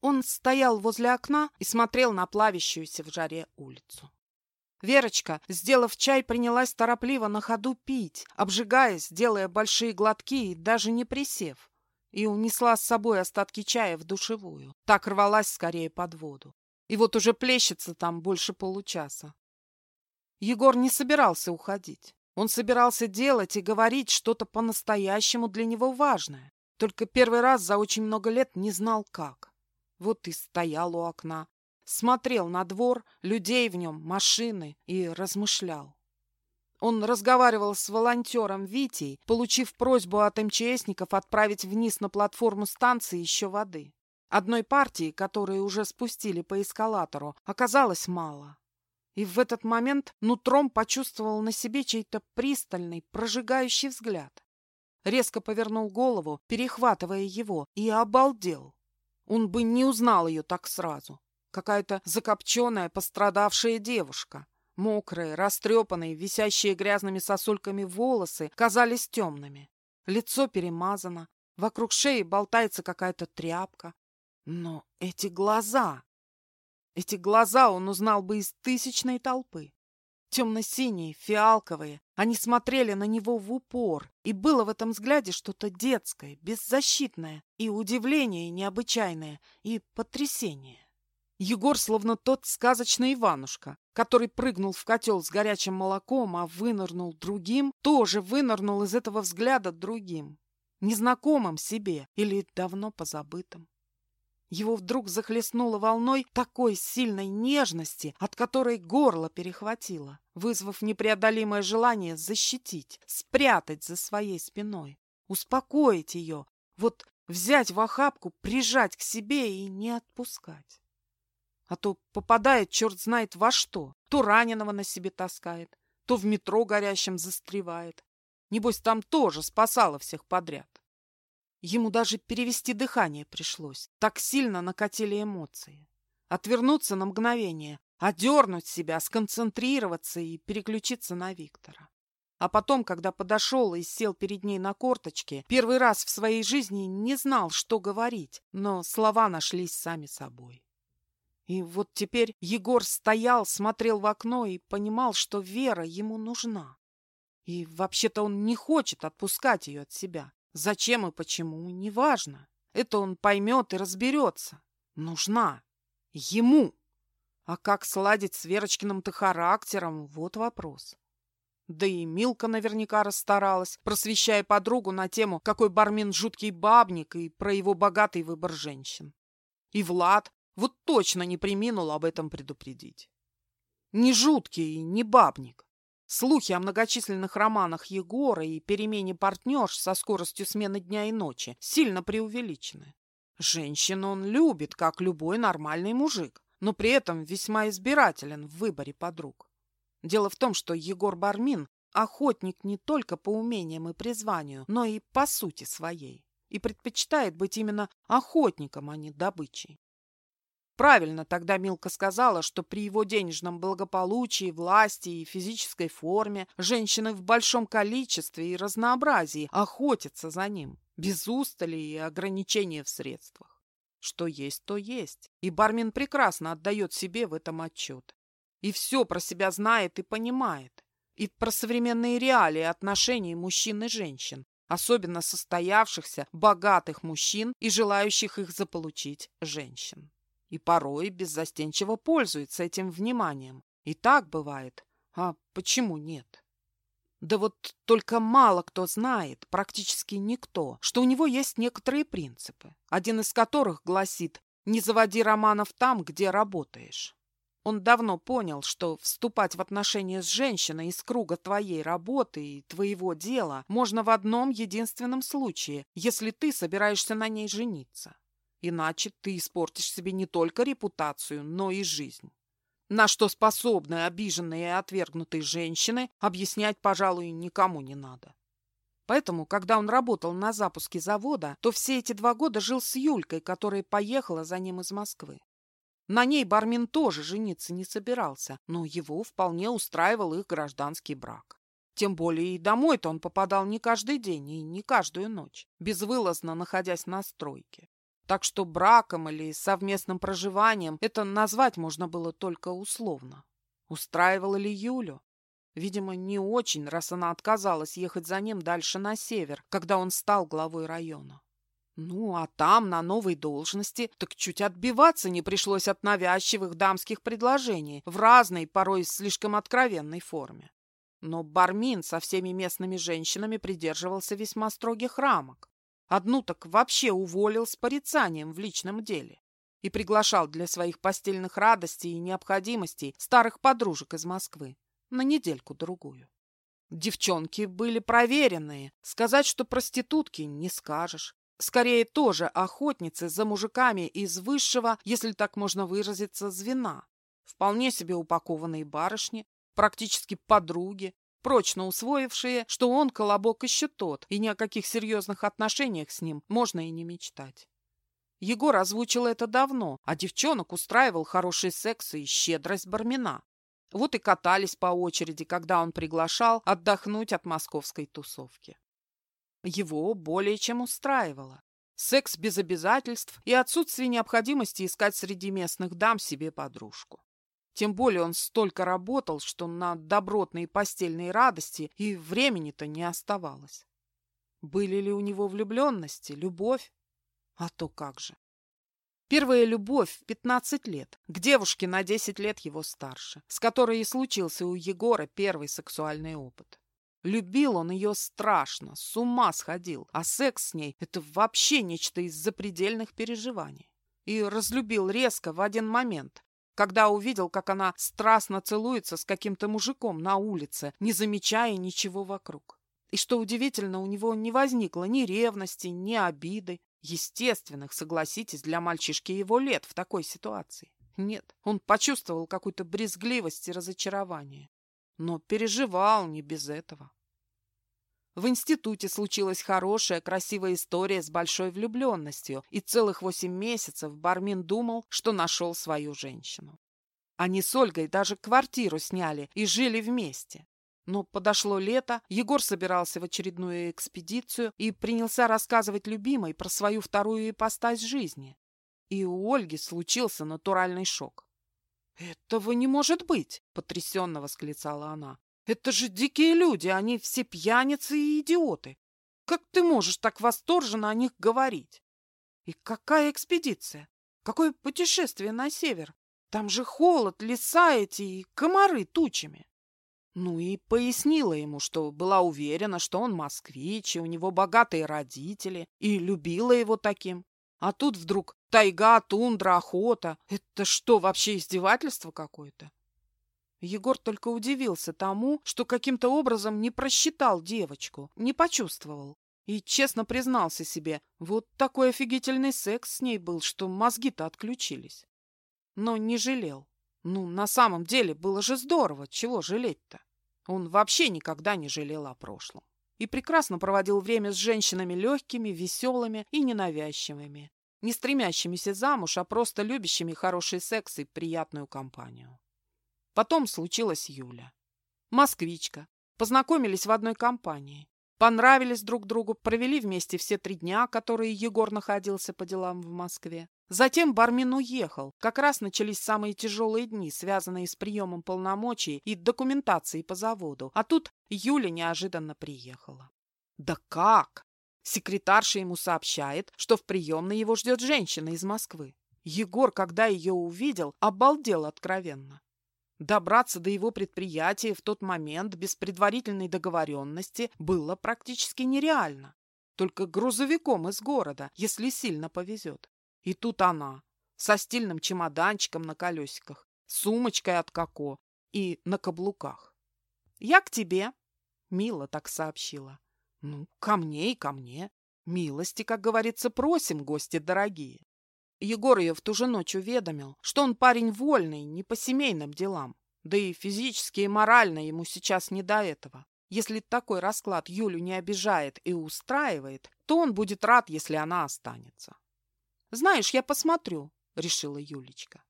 Он стоял возле окна и смотрел на плавящуюся в жаре улицу. Верочка, сделав чай, принялась торопливо на ходу пить, обжигаясь, делая большие глотки и даже не присев, и унесла с собой остатки чая в душевую. Так рвалась скорее под воду. И вот уже плещется там больше получаса. Егор не собирался уходить. Он собирался делать и говорить что-то по-настоящему для него важное. Только первый раз за очень много лет не знал как. Вот и стоял у окна, смотрел на двор, людей в нем, машины и размышлял. Он разговаривал с волонтером Витей, получив просьбу от МЧСников отправить вниз на платформу станции еще воды. Одной партии, которую уже спустили по эскалатору, оказалось мало. И в этот момент нутром почувствовал на себе чей-то пристальный, прожигающий взгляд. Резко повернул голову, перехватывая его, и обалдел. Он бы не узнал ее так сразу. Какая-то закопченная, пострадавшая девушка. Мокрые, растрепанные, висящие грязными сосульками волосы казались темными. Лицо перемазано, вокруг шеи болтается какая-то тряпка. Но эти глаза... Эти глаза он узнал бы из тысячной толпы. Темно-синие, фиалковые, они смотрели на него в упор, и было в этом взгляде что-то детское, беззащитное, и удивление необычайное, и потрясение. Егор словно тот сказочный Иванушка, который прыгнул в котел с горячим молоком, а вынырнул другим, тоже вынырнул из этого взгляда другим, незнакомым себе или давно позабытым. Его вдруг захлестнуло волной такой сильной нежности, от которой горло перехватило, вызвав непреодолимое желание защитить, спрятать за своей спиной, успокоить ее, вот взять в охапку, прижать к себе и не отпускать. А то попадает черт знает во что. То раненого на себе таскает, то в метро горящим застревает. Небось, там тоже спасала всех подряд. Ему даже перевести дыхание пришлось. Так сильно накатили эмоции. Отвернуться на мгновение, одернуть себя, сконцентрироваться и переключиться на Виктора. А потом, когда подошел и сел перед ней на корточке, первый раз в своей жизни не знал, что говорить, но слова нашлись сами собой. И вот теперь Егор стоял, смотрел в окно и понимал, что Вера ему нужна. И вообще-то он не хочет отпускать ее от себя. Зачем и почему, неважно. Это он поймет и разберется. Нужна. Ему. А как сладить с Верочкиным-то характером, вот вопрос. Да и Милка наверняка расстаралась, просвещая подругу на тему, какой бармен жуткий бабник и про его богатый выбор женщин. И Влад вот точно не приминул об этом предупредить. Не жуткий, не бабник. Слухи о многочисленных романах Егора и перемене партнерш со скоростью смены дня и ночи сильно преувеличены. Женщину он любит, как любой нормальный мужик, но при этом весьма избирателен в выборе подруг. Дело в том, что Егор Бармин – охотник не только по умениям и призванию, но и по сути своей, и предпочитает быть именно охотником, а не добычей. Правильно тогда Милка сказала, что при его денежном благополучии, власти и физической форме женщины в большом количестве и разнообразии охотятся за ним, без устали и ограничения в средствах. Что есть, то есть, и Бармин прекрасно отдает себе в этом отчет. И все про себя знает и понимает. И про современные реалии отношений мужчин и женщин, особенно состоявшихся, богатых мужчин и желающих их заполучить женщин и порой беззастенчиво пользуется этим вниманием. И так бывает. А почему нет? Да вот только мало кто знает, практически никто, что у него есть некоторые принципы, один из которых гласит «не заводи романов там, где работаешь». Он давно понял, что вступать в отношения с женщиной из круга твоей работы и твоего дела можно в одном единственном случае, если ты собираешься на ней жениться. Иначе ты испортишь себе не только репутацию, но и жизнь. На что способны обиженные и отвергнутые женщины, объяснять, пожалуй, никому не надо. Поэтому, когда он работал на запуске завода, то все эти два года жил с Юлькой, которая поехала за ним из Москвы. На ней Бармин тоже жениться не собирался, но его вполне устраивал их гражданский брак. Тем более и домой-то он попадал не каждый день и не каждую ночь, безвылазно находясь на стройке. Так что браком или совместным проживанием это назвать можно было только условно. Устраивало ли Юлю? Видимо, не очень, раз она отказалась ехать за ним дальше на север, когда он стал главой района. Ну, а там, на новой должности, так чуть отбиваться не пришлось от навязчивых дамских предложений в разной, порой слишком откровенной форме. Но Бармин со всеми местными женщинами придерживался весьма строгих рамок. Одну так вообще уволил с порицанием в личном деле и приглашал для своих постельных радостей и необходимостей старых подружек из Москвы на недельку-другую. Девчонки были проверенные, сказать, что проститутки, не скажешь. Скорее, тоже охотницы за мужиками из высшего, если так можно выразиться, звена. Вполне себе упакованные барышни, практически подруги, прочно усвоившие, что он колобок еще тот, и ни о каких серьезных отношениях с ним можно и не мечтать. Егор озвучил это давно, а девчонок устраивал хороший секс и щедрость бармина. Вот и катались по очереди, когда он приглашал отдохнуть от московской тусовки. Его более чем устраивало. Секс без обязательств и отсутствие необходимости искать среди местных дам себе подружку. Тем более он столько работал, что на добротные постельные радости и времени-то не оставалось. Были ли у него влюбленности, любовь? А то как же. Первая любовь в 15 лет, к девушке на 10 лет его старше, с которой и случился у Егора первый сексуальный опыт. Любил он ее страшно, с ума сходил, а секс с ней – это вообще нечто из запредельных переживаний. И разлюбил резко в один момент, когда увидел, как она страстно целуется с каким-то мужиком на улице, не замечая ничего вокруг. И что удивительно, у него не возникло ни ревности, ни обиды, естественных, согласитесь, для мальчишки его лет в такой ситуации. Нет, он почувствовал какую-то брезгливость и разочарование но переживал не без этого. В институте случилась хорошая, красивая история с большой влюбленностью, и целых восемь месяцев Бармин думал, что нашел свою женщину. Они с Ольгой даже квартиру сняли и жили вместе. Но подошло лето, Егор собирался в очередную экспедицию и принялся рассказывать любимой про свою вторую ипостась жизни. И у Ольги случился натуральный шок. «Этого не может быть!» — потрясенно восклицала она. «Это же дикие люди, они все пьяницы и идиоты! Как ты можешь так восторженно о них говорить? И какая экспедиция? Какое путешествие на север? Там же холод, леса эти и комары тучами!» Ну и пояснила ему, что была уверена, что он москвич, и у него богатые родители, и любила его таким. А тут вдруг тайга, тундра, охота. Это что, вообще издевательство какое-то? Егор только удивился тому, что каким-то образом не просчитал девочку, не почувствовал. И честно признался себе, вот такой офигительный секс с ней был, что мозги-то отключились. Но не жалел. Ну, на самом деле, было же здорово, чего жалеть-то? Он вообще никогда не жалел о прошлом и прекрасно проводил время с женщинами легкими, веселыми и ненавязчивыми, не стремящимися замуж, а просто любящими хороший секс и приятную компанию. Потом случилась Юля. Москвичка. Познакомились в одной компании. Понравились друг другу, провели вместе все три дня, которые Егор находился по делам в Москве. Затем Бармин уехал. Как раз начались самые тяжелые дни, связанные с приемом полномочий и документацией по заводу. А тут Юля неожиданно приехала. Да как? Секретарша ему сообщает, что в приемной его ждет женщина из Москвы. Егор, когда ее увидел, обалдел откровенно. Добраться до его предприятия в тот момент без предварительной договоренности было практически нереально. Только грузовиком из города, если сильно повезет. И тут она, со стильным чемоданчиком на колесиках, сумочкой от Коко и на каблуках. «Я к тебе», — Мила так сообщила. «Ну, ко мне и ко мне. Милости, как говорится, просим, гости дорогие». Егор ее в ту же ночь уведомил, что он парень вольный, не по семейным делам. Да и физически и морально ему сейчас не до этого. Если такой расклад Юлю не обижает и устраивает, то он будет рад, если она останется. «Знаешь, я посмотрю», — решила Юлечка.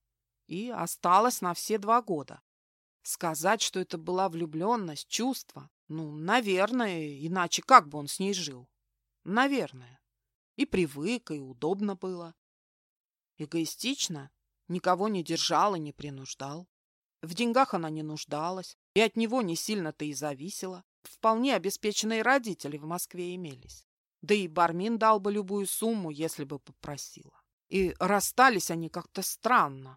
И осталась на все два года. Сказать, что это была влюбленность, чувство, ну, наверное, иначе как бы он с ней жил? Наверное. И привык, и удобно было. Эгоистично, никого не держал и не принуждал. В деньгах она не нуждалась, и от него не сильно-то и зависела. Вполне обеспеченные родители в Москве имелись. Да и Бармин дал бы любую сумму, если бы попросила. И расстались они как-то странно.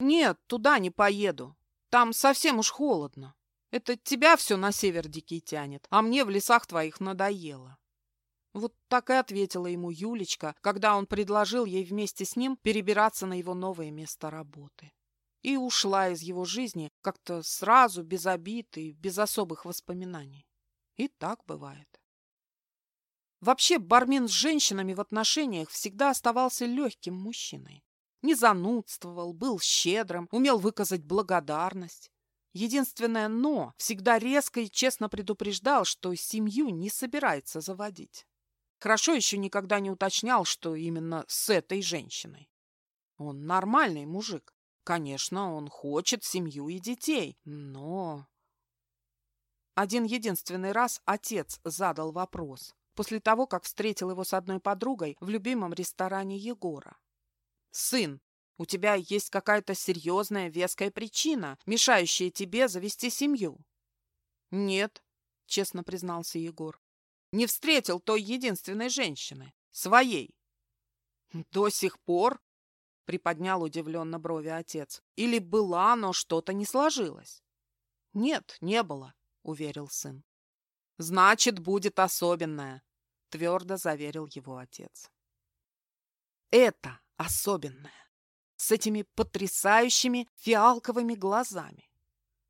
«Нет, туда не поеду. Там совсем уж холодно. Это тебя все на север дикий тянет, а мне в лесах твоих надоело». Вот так и ответила ему Юлечка, когда он предложил ей вместе с ним перебираться на его новое место работы. И ушла из его жизни как-то сразу, без обид и без особых воспоминаний. И так бывает. Вообще, Бармин с женщинами в отношениях всегда оставался легким мужчиной. Не занудствовал, был щедрым, умел выказать благодарность. Единственное «но» всегда резко и честно предупреждал, что семью не собирается заводить. Хорошо еще никогда не уточнял, что именно с этой женщиной. Он нормальный мужик. Конечно, он хочет семью и детей, но... Один единственный раз отец задал вопрос, после того, как встретил его с одной подругой в любимом ресторане Егора. «Сын, у тебя есть какая-то серьезная веская причина, мешающая тебе завести семью?» «Нет», — честно признался Егор. «Не встретил той единственной женщины, своей». «До сих пор?» — приподнял удивленно брови отец. «Или была, но что-то не сложилось?» «Нет, не было», — уверил сын. «Значит, будет особенное», — твердо заверил его отец. «Это особенное, с этими потрясающими фиалковыми глазами.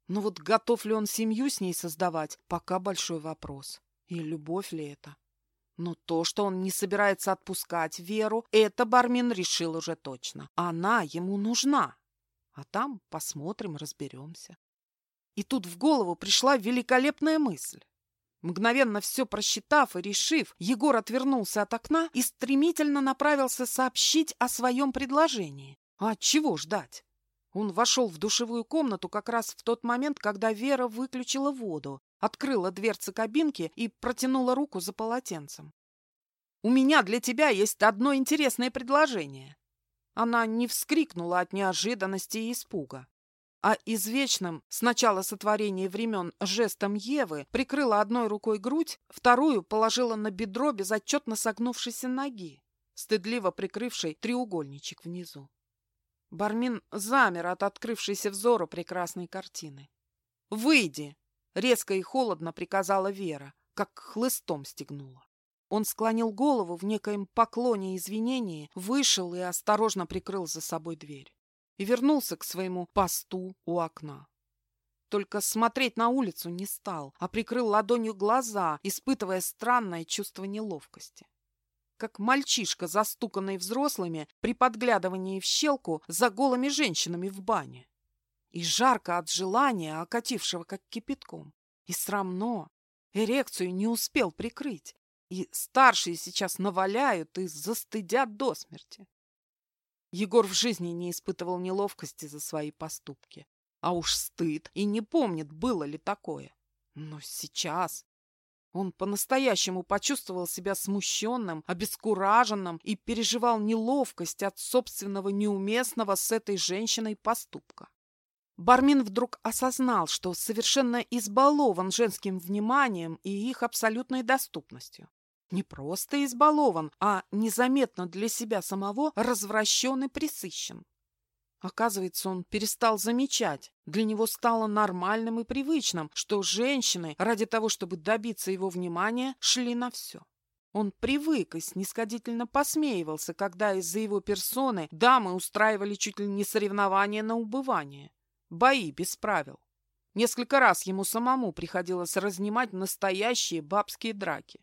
Но вот готов ли он семью с ней создавать, пока большой вопрос. И любовь ли это? Но то, что он не собирается отпускать Веру, это Бармин решил уже точно. Она ему нужна. А там посмотрим, разберемся. И тут в голову пришла великолепная мысль. Мгновенно все просчитав и решив, Егор отвернулся от окна и стремительно направился сообщить о своем предложении. А чего ждать? Он вошел в душевую комнату как раз в тот момент, когда Вера выключила воду, открыла дверцы кабинки и протянула руку за полотенцем. «У меня для тебя есть одно интересное предложение». Она не вскрикнула от неожиданности и испуга а извечным с начала сотворения времен жестом Евы прикрыла одной рукой грудь, вторую положила на бедро безотчетно согнувшейся ноги, стыдливо прикрывшей треугольничек внизу. Бармин замер от открывшейся взору прекрасной картины. «Выйди!» — резко и холодно приказала Вера, как хлыстом стегнула. Он склонил голову в некоем поклоне извинения, вышел и осторожно прикрыл за собой дверь и вернулся к своему посту у окна. Только смотреть на улицу не стал, а прикрыл ладонью глаза, испытывая странное чувство неловкости. Как мальчишка, застуканный взрослыми при подглядывании в щелку за голыми женщинами в бане. И жарко от желания, окатившего как кипятком. И срамно. Эрекцию не успел прикрыть. И старшие сейчас наваляют и застыдят до смерти. Егор в жизни не испытывал неловкости за свои поступки. А уж стыд и не помнит, было ли такое. Но сейчас он по-настоящему почувствовал себя смущенным, обескураженным и переживал неловкость от собственного неуместного с этой женщиной поступка. Бармин вдруг осознал, что совершенно избалован женским вниманием и их абсолютной доступностью. Не просто избалован, а незаметно для себя самого развращен и присыщен. Оказывается, он перестал замечать. Для него стало нормальным и привычным, что женщины, ради того, чтобы добиться его внимания, шли на все. Он привык и снисходительно посмеивался, когда из-за его персоны дамы устраивали чуть ли не соревнования на убывание. Бои без правил. Несколько раз ему самому приходилось разнимать настоящие бабские драки.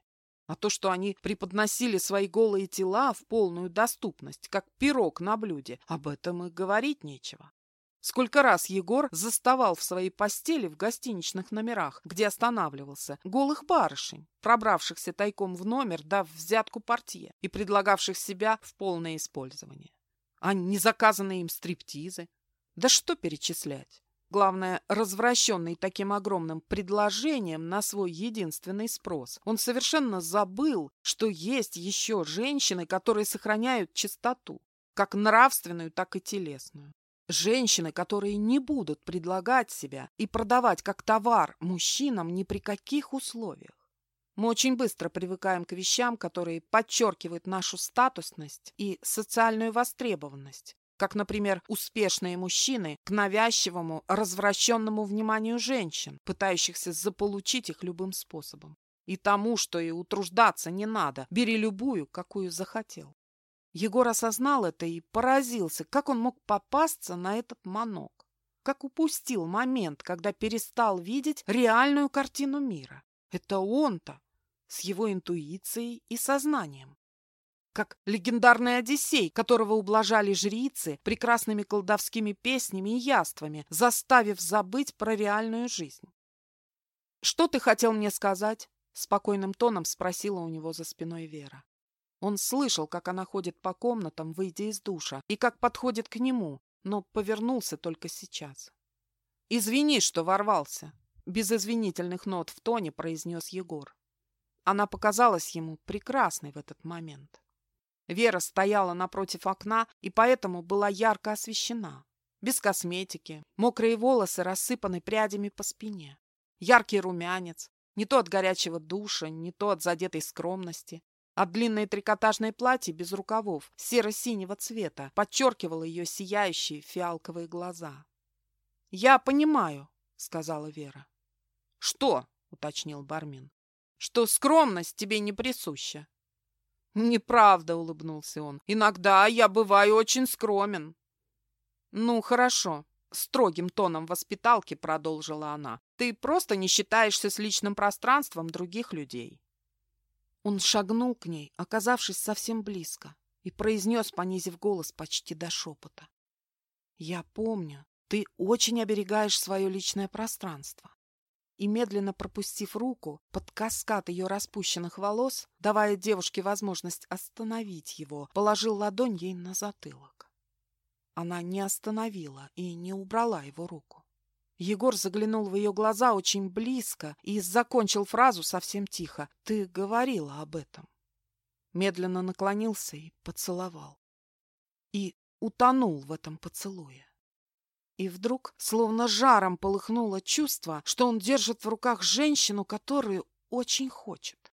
А то, что они преподносили свои голые тела в полную доступность, как пирог на блюде, об этом и говорить нечего. Сколько раз Егор заставал в своей постели в гостиничных номерах, где останавливался, голых барышень, пробравшихся тайком в номер, дав взятку портье и предлагавших себя в полное использование. А незаказанные им стриптизы? Да что перечислять? Главное, развращенный таким огромным предложением на свой единственный спрос, он совершенно забыл, что есть еще женщины, которые сохраняют чистоту, как нравственную, так и телесную. Женщины, которые не будут предлагать себя и продавать как товар мужчинам ни при каких условиях. Мы очень быстро привыкаем к вещам, которые подчеркивают нашу статусность и социальную востребованность, как, например, успешные мужчины к навязчивому, развращенному вниманию женщин, пытающихся заполучить их любым способом. И тому, что и утруждаться не надо, бери любую, какую захотел. Егор осознал это и поразился, как он мог попасться на этот манок. Как упустил момент, когда перестал видеть реальную картину мира. Это он-то, с его интуицией и сознанием. Как легендарный Одиссей, которого ублажали жрицы прекрасными колдовскими песнями и яствами, заставив забыть про реальную жизнь. «Что ты хотел мне сказать?» — спокойным тоном спросила у него за спиной Вера. Он слышал, как она ходит по комнатам, выйдя из душа, и как подходит к нему, но повернулся только сейчас. «Извини, что ворвался», — без извинительных нот в тоне произнес Егор. Она показалась ему прекрасной в этот момент. Вера стояла напротив окна и поэтому была ярко освещена. Без косметики, мокрые волосы рассыпаны прядями по спине. Яркий румянец, не то от горячего душа, не то от задетой скромности. А длинное трикотажное платье без рукавов, серо-синего цвета, подчеркивало ее сияющие фиалковые глаза. «Я понимаю», — сказала Вера. «Что?» — уточнил Бармин. «Что скромность тебе не присуща». «Неправда», — улыбнулся он. «Иногда я бываю очень скромен». «Ну, хорошо», — строгим тоном воспиталки продолжила она. «Ты просто не считаешься с личным пространством других людей». Он шагнул к ней, оказавшись совсем близко, и произнес, понизив голос почти до шепота. «Я помню, ты очень оберегаешь свое личное пространство и, медленно пропустив руку под каскад ее распущенных волос, давая девушке возможность остановить его, положил ладонь ей на затылок. Она не остановила и не убрала его руку. Егор заглянул в ее глаза очень близко и закончил фразу совсем тихо. «Ты говорила об этом». Медленно наклонился и поцеловал. И утонул в этом поцелуе. И вдруг, словно жаром полыхнуло чувство, что он держит в руках женщину, которую очень хочет.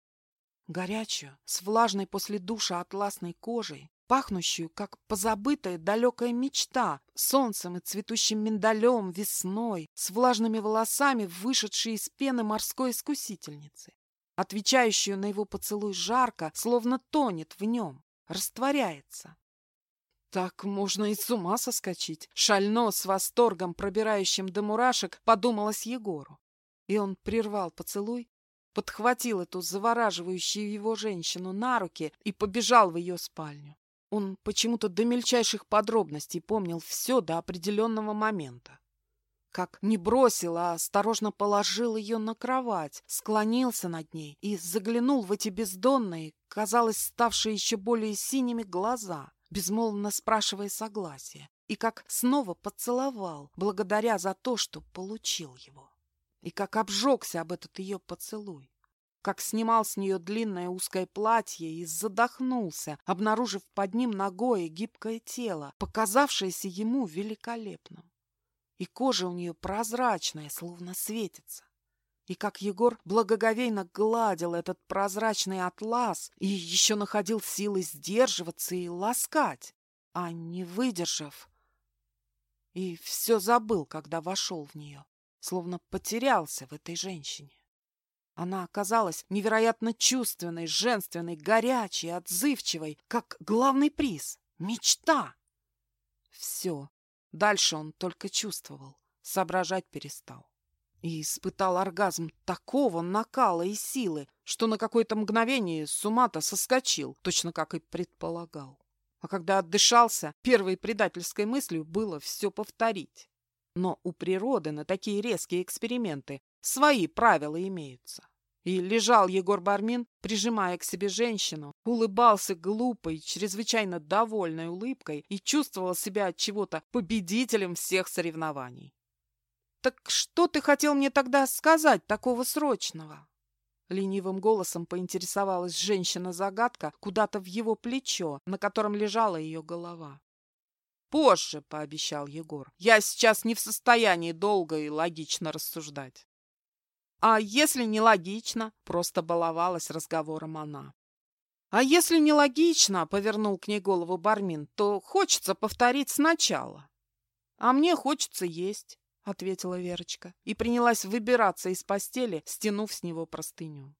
Горячую, с влажной после душа атласной кожей, пахнущую, как позабытая далекая мечта, солнцем и цветущим миндалем, весной, с влажными волосами, вышедшей из пены морской искусительницы, отвечающую на его поцелуй жарко, словно тонет в нем, растворяется, так можно и с ума соскочить. Шально с восторгом, пробирающим до мурашек, подумалось Егору. И он прервал поцелуй, подхватил эту завораживающую его женщину на руки и побежал в ее спальню. Он почему-то до мельчайших подробностей помнил все до определенного момента. Как не бросил, а осторожно положил ее на кровать, склонился над ней и заглянул в эти бездонные, казалось, ставшие еще более синими глаза безмолвно спрашивая согласия, и как снова поцеловал, благодаря за то, что получил его. И как обжегся об этот ее поцелуй, как снимал с нее длинное узкое платье и задохнулся, обнаружив под ним ногое гибкое тело, показавшееся ему великолепным. И кожа у нее прозрачная, словно светится и как Егор благоговейно гладил этот прозрачный атлас и еще находил силы сдерживаться и ласкать, а не выдержав. И все забыл, когда вошел в нее, словно потерялся в этой женщине. Она оказалась невероятно чувственной, женственной, горячей, отзывчивой, как главный приз — мечта. Все. Дальше он только чувствовал, соображать перестал и испытал оргазм такого накала и силы, что на какое-то мгновение с ума-то соскочил, точно как и предполагал. А когда отдышался, первой предательской мыслью было все повторить. Но у природы на такие резкие эксперименты свои правила имеются. И лежал Егор Бармин, прижимая к себе женщину, улыбался глупой, чрезвычайно довольной улыбкой и чувствовал себя от чего-то победителем всех соревнований. «Так что ты хотел мне тогда сказать такого срочного?» Ленивым голосом поинтересовалась женщина-загадка куда-то в его плечо, на котором лежала ее голова. Позже, пообещал Егор. Я сейчас не в состоянии долго и логично рассуждать. А если не логично, просто баловалась разговором она. А если не логично, повернул к ней голову Бармин, то хочется повторить сначала. А мне хочется есть, ответила Верочка и принялась выбираться из постели, стянув с него простыню.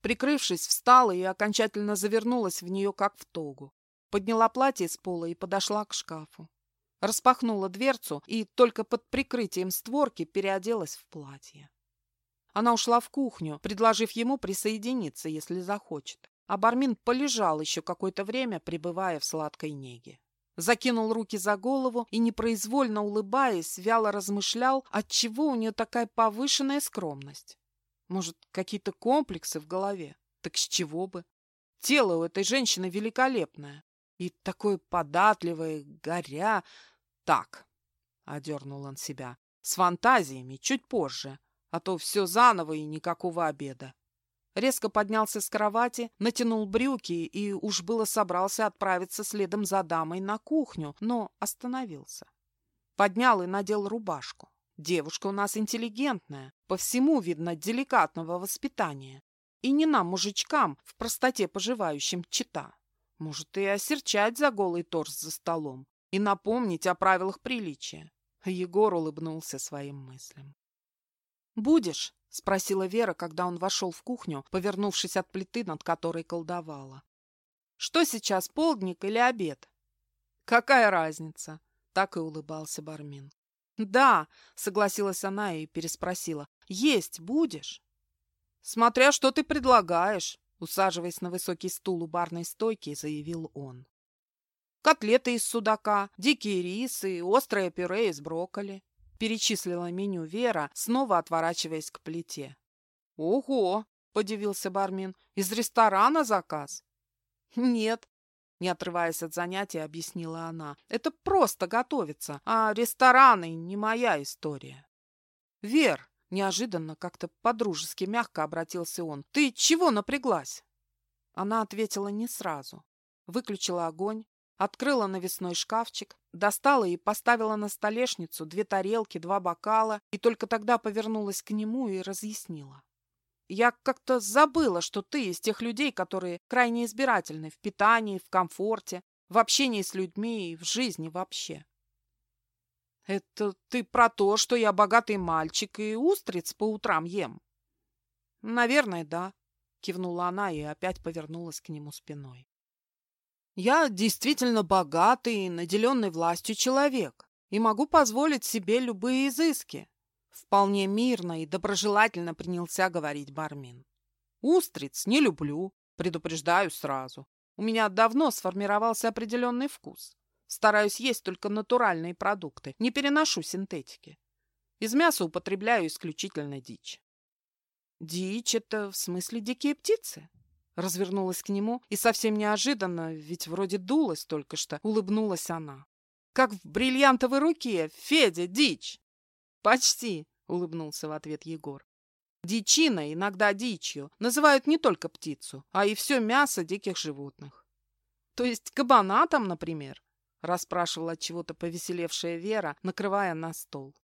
Прикрывшись, встала и окончательно завернулась в нее, как в тогу. Подняла платье с пола и подошла к шкафу. Распахнула дверцу и только под прикрытием створки переоделась в платье. Она ушла в кухню, предложив ему присоединиться, если захочет. А Бармин полежал еще какое-то время, пребывая в сладкой неге. Закинул руки за голову и, непроизвольно улыбаясь, вяло размышлял, отчего у нее такая повышенная скромность. Может, какие-то комплексы в голове? Так с чего бы? Тело у этой женщины великолепное. И такое податливое, горя... Так, — одернул он себя, — с фантазиями чуть позже, а то все заново и никакого обеда. Резко поднялся с кровати, натянул брюки и уж было собрался отправиться следом за дамой на кухню, но остановился. Поднял и надел рубашку. Девушка у нас интеллигентная, по всему видно деликатного воспитания. И не нам, мужичкам, в простоте поживающим чита. Может, и осерчать за голый торс за столом, и напомнить о правилах приличия. Егор улыбнулся своим мыслям. «Будешь?» — спросила Вера, когда он вошел в кухню, повернувшись от плиты, над которой колдовала. «Что сейчас, полдник или обед?» «Какая разница?» — так и улыбался Бармин. «Да», — согласилась она и переспросила. «Есть будешь?» «Смотря что ты предлагаешь», — усаживаясь на высокий стул у барной стойки, заявил он. «Котлеты из судака, дикие рисы, острое пюре из брокколи», — перечислила меню Вера, снова отворачиваясь к плите. «Ого!» — подивился Бармин. «Из ресторана заказ?» «Нет, не отрываясь от занятия, объяснила она. Это просто готовится, а рестораны не моя история. Вер, неожиданно, как-то подружески мягко обратился он. Ты чего напряглась? Она ответила не сразу. Выключила огонь, открыла навесной шкафчик, достала и поставила на столешницу две тарелки, два бокала, и только тогда повернулась к нему и разъяснила. Я как-то забыла, что ты из тех людей, которые крайне избирательны в питании, в комфорте, в общении с людьми и в жизни вообще. Это ты про то, что я богатый мальчик и устриц по утрам ем? Наверное, да, кивнула она и опять повернулась к нему спиной. Я действительно богатый и наделенный властью человек и могу позволить себе любые изыски. Вполне мирно и доброжелательно принялся говорить Бармин. Устриц не люблю, предупреждаю сразу. У меня давно сформировался определенный вкус. Стараюсь есть только натуральные продукты, не переношу синтетики. Из мяса употребляю исключительно дичь. Дичь — это в смысле дикие птицы? Развернулась к нему и совсем неожиданно, ведь вроде дулась только что, улыбнулась она. Как в бриллиантовой руке, Федя, дичь! «Почти», — улыбнулся в ответ Егор. Дичина, иногда дичью, называют не только птицу, а и все мясо диких животных. То есть кабана там, например, расспрашивала от чего-то повеселевшая Вера, накрывая на стол.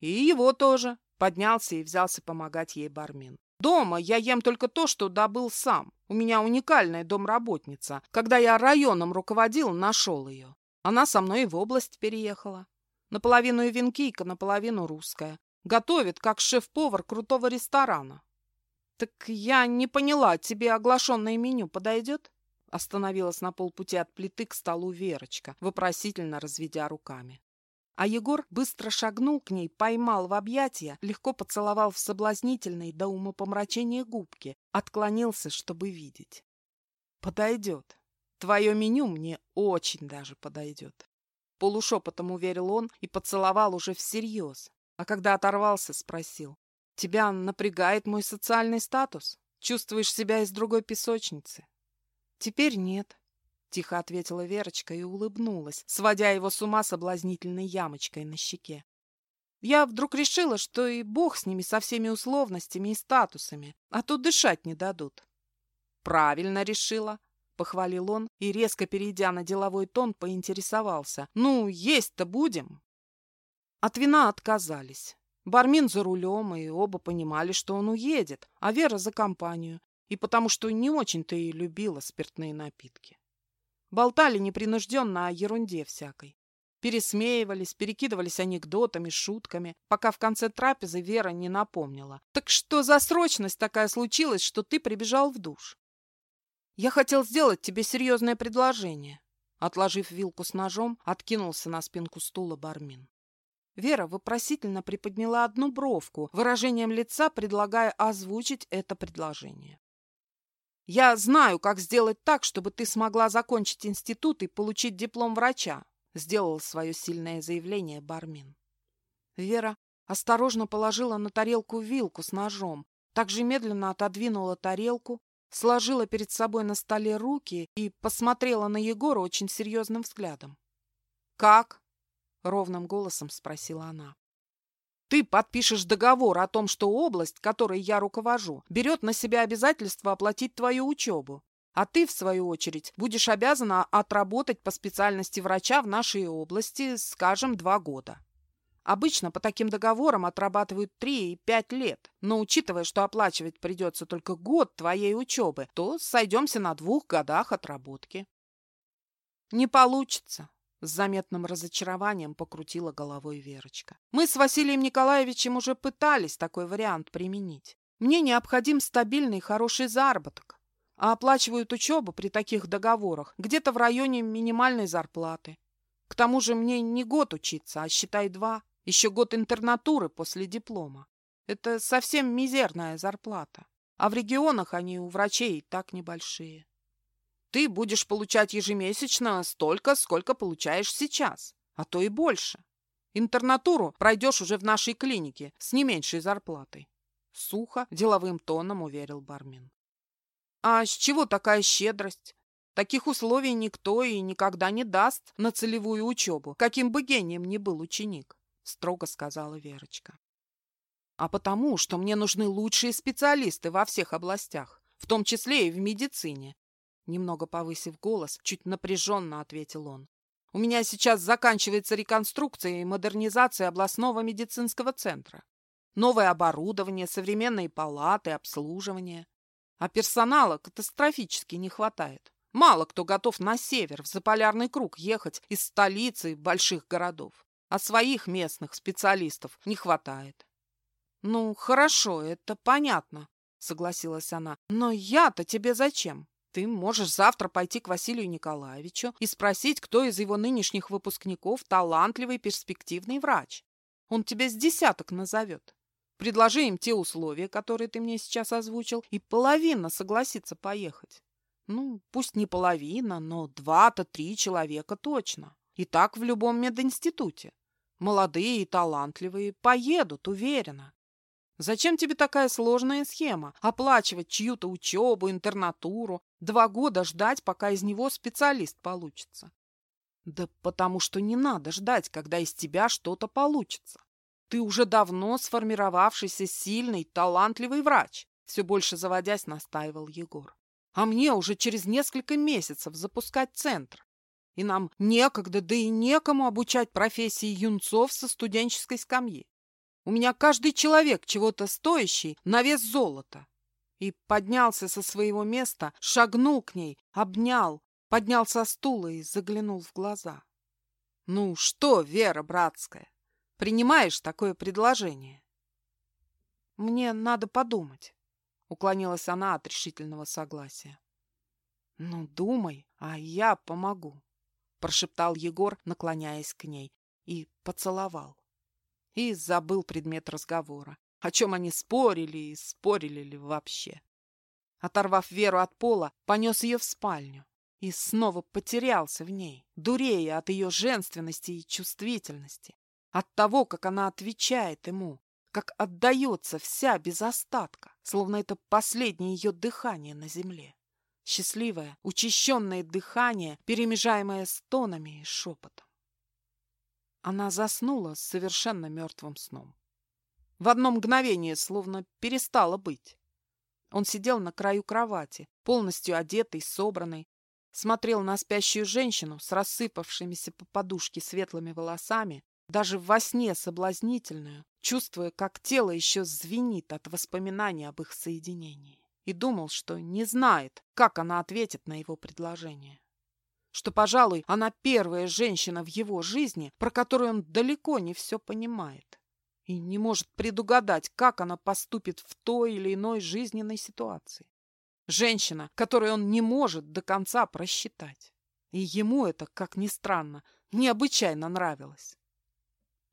И его тоже. Поднялся и взялся помогать ей бармен. Дома я ем только то, что добыл сам. У меня уникальная домработница. Когда я районом руководил, нашел ее. Она со мной в область переехала. Наполовину венкийка, наполовину русская. Готовит, как шеф-повар крутого ресторана. Так я не поняла, тебе оглашенное меню подойдет? Остановилась на полпути от плиты к столу Верочка, вопросительно разведя руками. А Егор быстро шагнул к ней, поймал в объятия, легко поцеловал в соблазнительные до умопомрачения губки, отклонился, чтобы видеть. «Подойдет. Твое меню мне очень даже подойдет». Полушепотом уверил он и поцеловал уже всерьез. А когда оторвался, спросил. «Тебя напрягает мой социальный статус? Чувствуешь себя из другой песочницы?» «Теперь нет», — тихо ответила Верочка и улыбнулась, сводя его с ума соблазнительной ямочкой на щеке. «Я вдруг решила, что и бог с ними, со всеми условностями и статусами, а то дышать не дадут». «Правильно решила», — похвалил он и, резко перейдя на деловой тон, поинтересовался. «Ну, есть-то будем?» От вина отказались. Бармин за рулем, и оба понимали, что он уедет, а Вера за компанию, и потому что не очень-то и любила спиртные напитки. Болтали непринужденно о ерунде всякой. Пересмеивались, перекидывались анекдотами, шутками, пока в конце трапезы Вера не напомнила. «Так что за срочность такая случилась, что ты прибежал в душ?» «Я хотел сделать тебе серьезное предложение». Отложив вилку с ножом, откинулся на спинку стула Бармин. Вера вопросительно приподняла одну бровку, выражением лица предлагая озвучить это предложение. «Я знаю, как сделать так, чтобы ты смогла закончить институт и получить диплом врача», сделал свое сильное заявление Бармин. Вера осторожно положила на тарелку вилку с ножом, также медленно отодвинула тарелку, сложила перед собой на столе руки и посмотрела на Егора очень серьезным взглядом. «Как?» — ровным голосом спросила она. «Ты подпишешь договор о том, что область, которой я руковожу, берет на себя обязательство оплатить твою учебу, а ты, в свою очередь, будешь обязана отработать по специальности врача в нашей области, скажем, два года. Обычно по таким договорам отрабатывают три и пять лет, но учитывая, что оплачивать придется только год твоей учебы, то сойдемся на двух годах отработки. Не получится, с заметным разочарованием покрутила головой Верочка. Мы с Василием Николаевичем уже пытались такой вариант применить. Мне необходим стабильный хороший заработок а оплачивают учебу при таких договорах где-то в районе минимальной зарплаты. К тому же мне не год учиться, а считай два, еще год интернатуры после диплома. Это совсем мизерная зарплата, а в регионах они у врачей так небольшие. Ты будешь получать ежемесячно столько, сколько получаешь сейчас, а то и больше. Интернатуру пройдешь уже в нашей клинике с не меньшей зарплатой. Сухо, деловым тоном уверил Бармин. А с чего такая щедрость? Таких условий никто и никогда не даст на целевую учебу, каким бы гением ни был ученик, строго сказала Верочка. А потому, что мне нужны лучшие специалисты во всех областях, в том числе и в медицине. Немного повысив голос, чуть напряженно ответил он. У меня сейчас заканчивается реконструкция и модернизация областного медицинского центра. Новое оборудование, современные палаты, обслуживание а персонала катастрофически не хватает. Мало кто готов на север, в заполярный круг, ехать из столицы больших городов. А своих местных специалистов не хватает. «Ну, хорошо, это понятно», — согласилась она. «Но я-то тебе зачем? Ты можешь завтра пойти к Василию Николаевичу и спросить, кто из его нынешних выпускников талантливый перспективный врач. Он тебе с десяток назовет. Предложи им те условия, которые ты мне сейчас озвучил, и половина согласится поехать. Ну, пусть не половина, но два-то три человека точно. И так в любом мединституте. Молодые и талантливые поедут, уверенно. Зачем тебе такая сложная схема? Оплачивать чью-то учебу, интернатуру, два года ждать, пока из него специалист получится. Да потому что не надо ждать, когда из тебя что-то получится. Ты уже давно сформировавшийся сильный, талантливый врач, все больше заводясь, настаивал Егор. А мне уже через несколько месяцев запускать центр. И нам некогда, да и некому обучать профессии юнцов со студенческой скамьи. У меня каждый человек чего-то стоящий на вес золота. И поднялся со своего места, шагнул к ней, обнял, поднял со стула и заглянул в глаза. Ну что, Вера, братская, принимаешь такое предложение? Мне надо подумать, уклонилась она от решительного согласия. Ну, думай, а я помогу, прошептал Егор, наклоняясь к ней, и поцеловал. И забыл предмет разговора, о чем они спорили и спорили ли вообще. Оторвав Веру от пола, понес ее в спальню и снова потерялся в ней, дурея от ее женственности и чувствительности. От того, как она отвечает ему, как отдается вся без остатка, словно это последнее ее дыхание на земле. Счастливое, учащенное дыхание, перемежаемое стонами и шепотом. Она заснула совершенно мертвым сном. В одно мгновение словно перестала быть. Он сидел на краю кровати, полностью одетый, собранный, смотрел на спящую женщину с рассыпавшимися по подушке светлыми волосами, даже во сне соблазнительную, чувствуя, как тело еще звенит от воспоминаний об их соединении, и думал, что не знает, как она ответит на его предложение. Что, пожалуй, она первая женщина в его жизни, про которую он далеко не все понимает и не может предугадать, как она поступит в той или иной жизненной ситуации. Женщина, которую он не может до конца просчитать. И ему это, как ни странно, необычайно нравилось.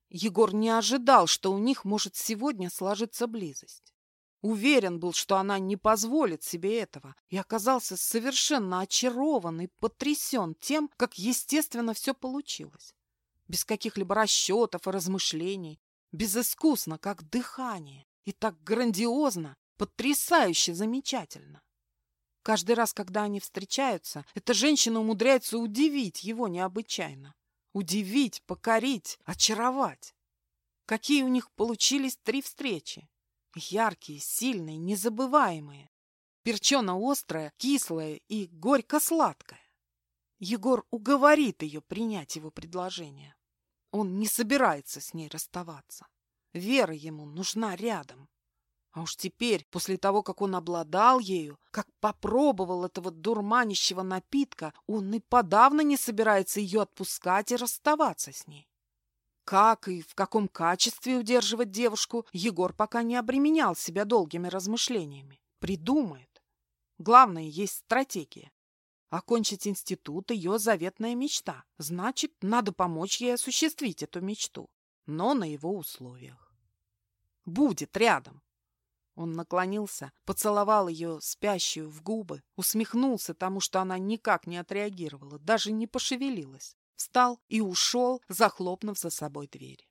Егор не ожидал, что у них может сегодня сложиться близость. Уверен был, что она не позволит себе этого, и оказался совершенно очарован и потрясен тем, как естественно все получилось. Без каких-либо расчетов и размышлений, безыскусно, как дыхание, и так грандиозно, потрясающе замечательно. Каждый раз, когда они встречаются, эта женщина умудряется удивить его необычайно. Удивить, покорить, очаровать. Какие у них получились три встречи. Яркие, сильные, незабываемые. Перчено-острая, кислая и горько-сладкая. Егор уговорит ее принять его предложение. Он не собирается с ней расставаться. Вера ему нужна рядом. А уж теперь, после того, как он обладал ею, как попробовал этого дурманящего напитка, он и подавно не собирается ее отпускать и расставаться с ней. Как и в каком качестве удерживать девушку, Егор пока не обременял себя долгими размышлениями. Придумает. Главное, есть стратегия. Окончить институт – ее заветная мечта. Значит, надо помочь ей осуществить эту мечту, но на его условиях. Будет рядом. Он наклонился, поцеловал ее спящую в губы, усмехнулся тому, что она никак не отреагировала, даже не пошевелилась. Встал и ушел, захлопнув за собой дверь.